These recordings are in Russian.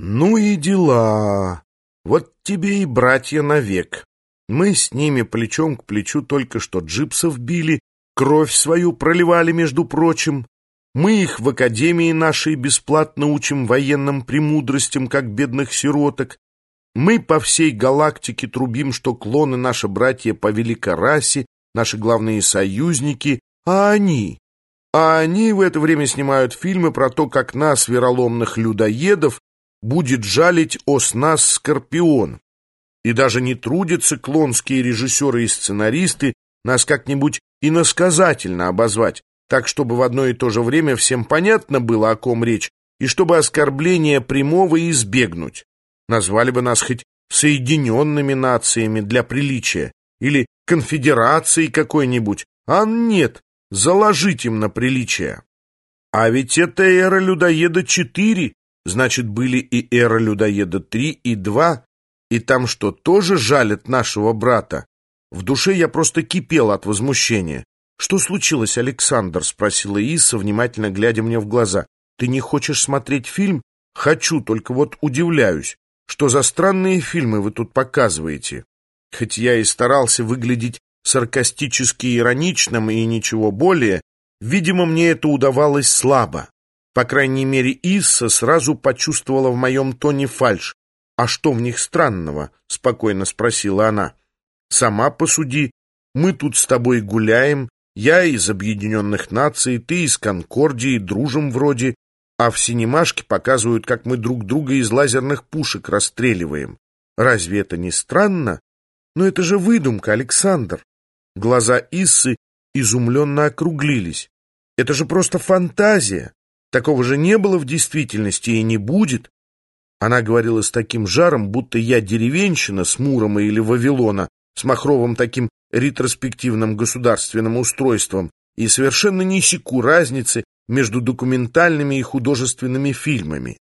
Ну и дела. Вот тебе и братья навек. Мы с ними плечом к плечу только что джипсов били, кровь свою проливали, между прочим. Мы их в академии нашей бесплатно учим военным премудростям, как бедных сироток. Мы по всей галактике трубим, что клоны наши братья по великой расе, наши главные союзники, а они... А они в это время снимают фильмы про то, как нас, вероломных людоедов, будет жалить ос нас Скорпион. И даже не трудятся клонские режиссеры и сценаристы нас как-нибудь иносказательно обозвать, так чтобы в одно и то же время всем понятно было, о ком речь, и чтобы оскорбления прямого избегнуть. Назвали бы нас хоть Соединенными Нациями для приличия или конфедерацией какой-нибудь, а нет, заложить им на приличие. А ведь это эра людоеда-4, Значит, были и эра людоеда 3 и 2, и там что, тоже жалят нашего брата? В душе я просто кипел от возмущения. «Что случилось, Александр?» — спросила Иса, внимательно глядя мне в глаза. «Ты не хочешь смотреть фильм?» «Хочу, только вот удивляюсь. Что за странные фильмы вы тут показываете?» Хоть я и старался выглядеть саркастически ироничным и ничего более, видимо, мне это удавалось слабо. По крайней мере, Исса сразу почувствовала в моем тоне фальшь. «А что в них странного?» — спокойно спросила она. «Сама посуди. Мы тут с тобой гуляем. Я из Объединенных Наций, ты из Конкордии, дружим вроде. А в синемашке показывают, как мы друг друга из лазерных пушек расстреливаем. Разве это не странно? Но это же выдумка, Александр». Глаза Иссы изумленно округлились. «Это же просто фантазия!» Такого же не было в действительности и не будет. Она говорила с таким жаром, будто я деревенщина с Мурома или Вавилона, с Махровым таким ретроспективным государственным устройством, и совершенно не секу разницы между документальными и художественными фильмами.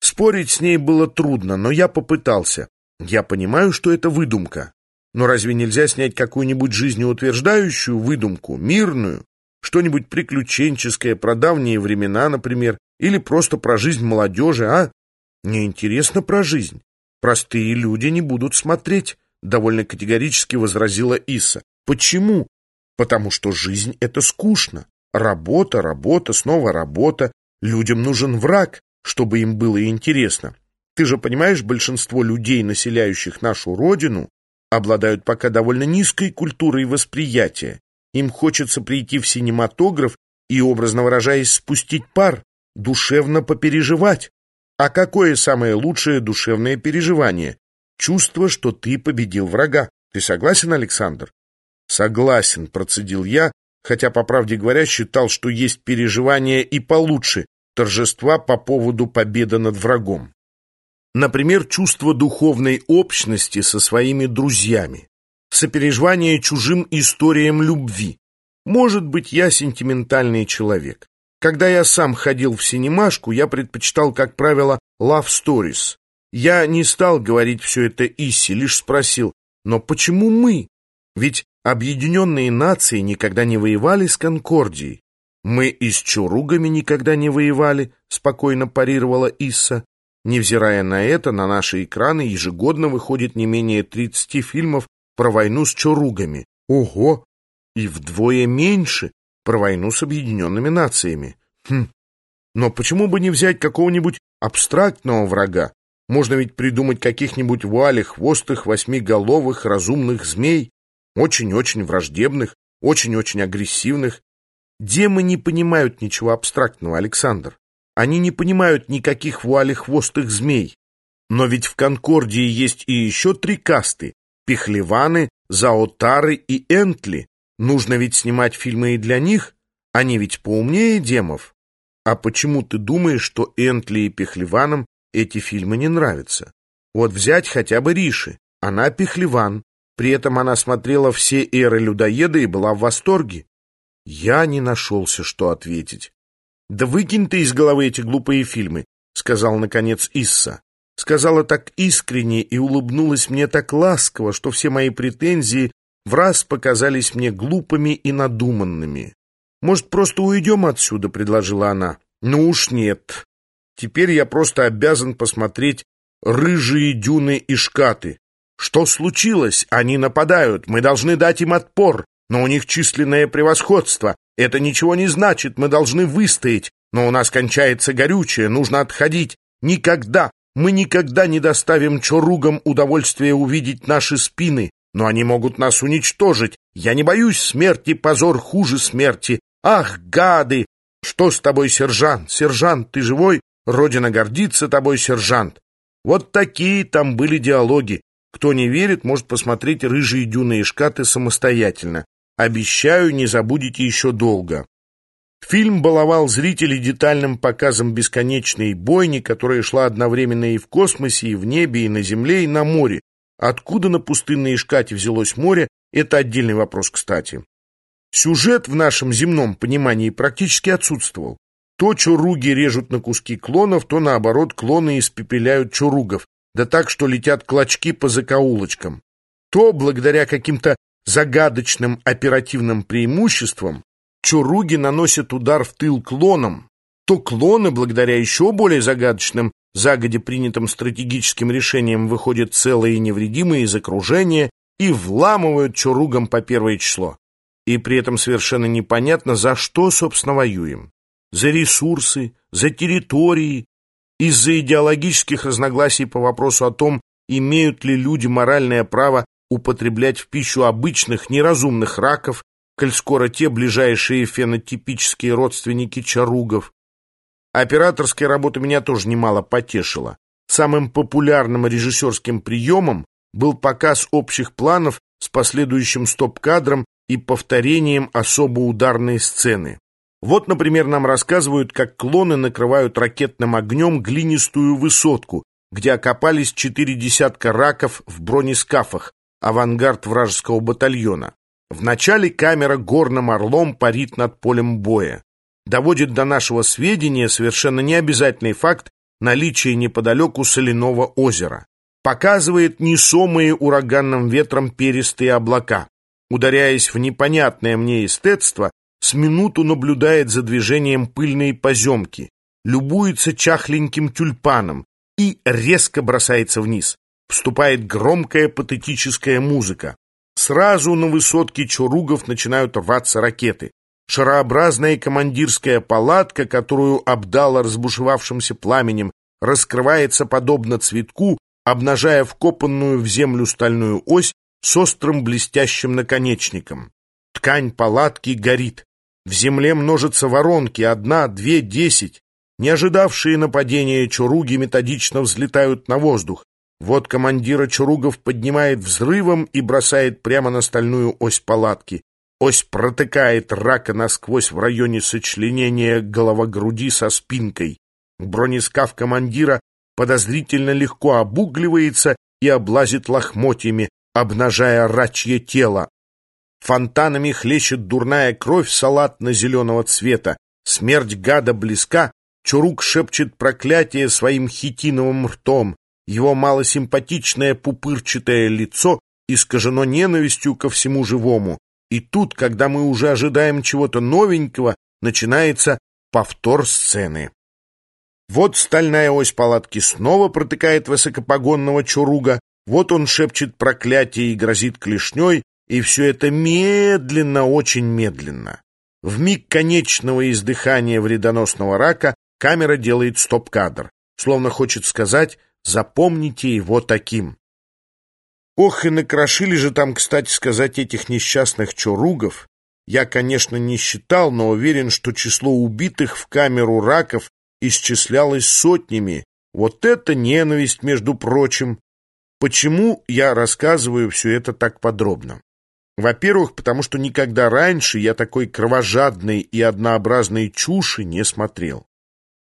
Спорить с ней было трудно, но я попытался. Я понимаю, что это выдумка. Но разве нельзя снять какую-нибудь жизнеутверждающую выдумку, мирную, что-нибудь приключенческое, про давние времена, например, или просто про жизнь молодежи, а? Мне интересно про жизнь. Простые люди не будут смотреть, довольно категорически возразила Иса. Почему? Потому что жизнь — это скучно. Работа, работа, снова работа. Людям нужен враг, чтобы им было интересно. Ты же понимаешь, большинство людей, населяющих нашу родину, обладают пока довольно низкой культурой восприятия им хочется прийти в синематограф и, образно выражаясь, спустить пар, душевно попереживать. А какое самое лучшее душевное переживание? Чувство, что ты победил врага. Ты согласен, Александр? Согласен, процедил я, хотя, по правде говоря, считал, что есть переживания и получше, торжества по поводу победы над врагом. Например, чувство духовной общности со своими друзьями сопереживание чужим историям любви. Может быть, я сентиментальный человек. Когда я сам ходил в синемашку, я предпочитал, как правило, love stories. Я не стал говорить все это Исси, лишь спросил, но почему мы? Ведь объединенные нации никогда не воевали с Конкордией. Мы и с Чуругами никогда не воевали, спокойно парировала Исса. Невзирая на это, на наши экраны ежегодно выходит не менее 30 фильмов про войну с чоругами. Ого! И вдвое меньше про войну с объединенными нациями. Хм. Но почему бы не взять какого-нибудь абстрактного врага? Можно ведь придумать каких-нибудь вуалехвостых, восьмиголовых, разумных змей, очень-очень враждебных, очень-очень агрессивных. Демы не понимают ничего абстрактного, Александр. Они не понимают никаких вуалехвостых змей. Но ведь в Конкордии есть и еще три касты, Пихлеваны, Заотары и Энтли. Нужно ведь снимать фильмы и для них. Они ведь поумнее демов. А почему ты думаешь, что Энтли и Пехлеванам эти фильмы не нравятся? Вот взять хотя бы Риши. Она Пехлеван. При этом она смотрела все эры людоеда и была в восторге. Я не нашелся, что ответить. «Да выкинь ты из головы эти глупые фильмы», — сказал, наконец, Исса. Сказала так искренне и улыбнулась мне так ласково, что все мои претензии в раз показались мне глупыми и надуманными. «Может, просто уйдем отсюда?» — предложила она. «Ну уж нет. Теперь я просто обязан посмотреть рыжие дюны и шкаты. Что случилось? Они нападают. Мы должны дать им отпор. Но у них численное превосходство. Это ничего не значит. Мы должны выстоять. Но у нас кончается горючее. Нужно отходить. Никогда, мы никогда не доставим чоругам удовольствия увидеть наши спины. Но они могут нас уничтожить. Я не боюсь смерти. Позор хуже смерти. Ах, гады! Что с тобой, сержант? Сержант, ты живой? Родина гордится тобой, сержант. Вот такие там были диалоги. Кто не верит, может посмотреть «Рыжие дюны и шкаты» самостоятельно. Обещаю, не забудете еще долго. Фильм баловал зрителей детальным показом бесконечной бойни, которая шла одновременно и в космосе, и в небе, и на земле, и на море. Откуда на пустынной Ишкате взялось море, это отдельный вопрос, кстати. Сюжет в нашем земном понимании практически отсутствовал. То чуруги режут на куски клонов, то, наоборот, клоны испепеляют чуругов, да так, что летят клочки по закоулочкам. То, благодаря каким-то загадочным оперативным преимуществам, чуруги наносят удар в тыл клонам, то клоны, благодаря еще более загадочным, загоде принятым стратегическим решениям, выходят целые и невредимые из окружения и вламывают чуругам по первое число. И при этом совершенно непонятно, за что, собственно, воюем за ресурсы, за территории, из-за идеологических разногласий по вопросу о том, имеют ли люди моральное право употреблять в пищу обычных неразумных раков, коль скоро те ближайшие фенотипические родственники чаругов. Операторская работа меня тоже немало потешила. Самым популярным режиссерским приемом был показ общих планов с последующим стоп-кадром и повторением особо ударной сцены. Вот, например, нам рассказывают, как клоны накрывают ракетным огнем глинистую высотку, где окопались четыре десятка раков в бронескафах, авангард вражеского батальона. Вначале камера горным орлом парит над полем боя. Доводит до нашего сведения совершенно необязательный факт наличия неподалеку соляного озера. Показывает несомые ураганным ветром перистые облака. Ударяясь в непонятное мне эстетство, с минуту наблюдает за движением пыльной поземки, любуется чахленьким тюльпаном и резко бросается вниз. Вступает громкая патетическая музыка. Сразу на высотке Чоругов начинают рваться ракеты. Шарообразная командирская палатка, которую обдала разбушевавшимся пламенем, раскрывается подобно цветку, обнажая вкопанную в землю стальную ось с острым блестящим наконечником. Ткань палатки горит. В земле множатся воронки, одна, две, десять. Не ожидавшие нападения чуруги методично взлетают на воздух. Вот командира чуругов поднимает взрывом и бросает прямо на стальную ось палатки. Ось протыкает рака насквозь в районе сочленения голова-груди со спинкой. Бронескаф командира подозрительно легко обугливается и облазит лохмотьями, обнажая рачье тело. Фонтанами хлещет дурная кровь салатно-зеленого цвета. Смерть гада близка. Чурук шепчет проклятие своим хитиновым ртом. Его малосимпатичное пупырчатое лицо искажено ненавистью ко всему живому. И тут, когда мы уже ожидаем чего-то новенького, начинается повтор сцены. Вот стальная ось палатки снова протыкает высокопогонного чуруга, вот он шепчет проклятие и грозит клешней, и все это медленно, очень медленно. В миг конечного издыхания вредоносного рака камера делает стоп-кадр, словно хочет сказать «запомните его таким». Ох, и накрошили же там, кстати сказать, этих несчастных чуругов. Я, конечно, не считал, но уверен, что число убитых в камеру раков исчислялось сотнями. Вот это ненависть, между прочим. Почему я рассказываю все это так подробно? Во-первых, потому что никогда раньше я такой кровожадной и однообразной чуши не смотрел.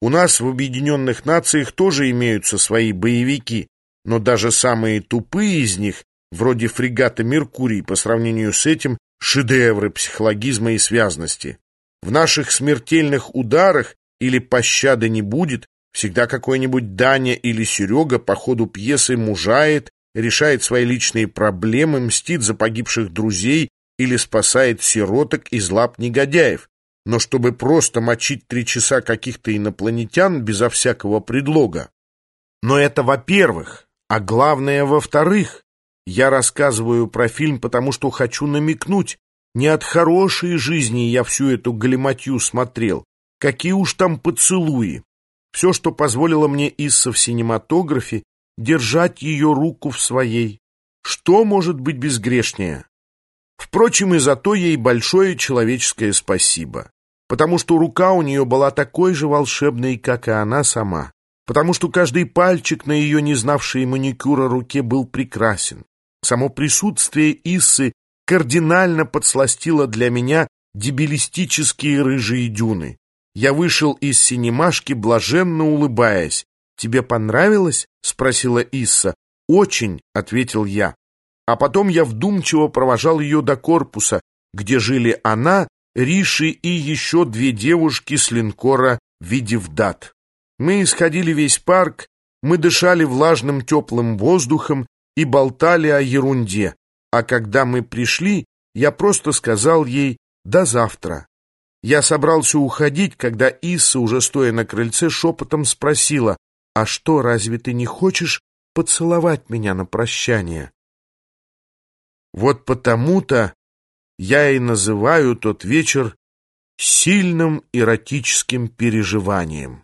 У нас в Объединенных Нациях тоже имеются свои боевики, но даже самые тупые из них, вроде фрегата «Меркурий», по сравнению с этим, шедевры психологизма и связности. В наших смертельных ударах или пощады не будет, всегда какой-нибудь Даня или Серега по ходу пьесы мужает решает свои личные проблемы, мстит за погибших друзей или спасает сироток из лап негодяев. Но чтобы просто мочить три часа каких-то инопланетян безо всякого предлога. Но это во-первых, а главное во-вторых. Я рассказываю про фильм, потому что хочу намекнуть, не от хорошей жизни я всю эту галиматью смотрел, какие уж там поцелуи. Все, что позволило мне Исса в синематографе, держать ее руку в своей. Что может быть безгрешнее? Впрочем, и за то ей большое человеческое спасибо, потому что рука у нее была такой же волшебной, как и она сама, потому что каждый пальчик на ее не знавшей маникюра руке был прекрасен. Само присутствие Иссы кардинально подсластило для меня дебилистические рыжие дюны. Я вышел из синемашки, блаженно улыбаясь. «Тебе понравилось?» — спросила Исса. «Очень», — ответил я. А потом я вдумчиво провожал ее до корпуса, где жили она, Риши и еще две девушки с линкора «Видевдат». Мы исходили весь парк, мы дышали влажным теплым воздухом и болтали о ерунде. А когда мы пришли, я просто сказал ей «до завтра». Я собрался уходить, когда Исса, уже стоя на крыльце, шепотом спросила «А что, разве ты не хочешь поцеловать меня на прощание?» Вот потому-то я и называю тот вечер сильным эротическим переживанием.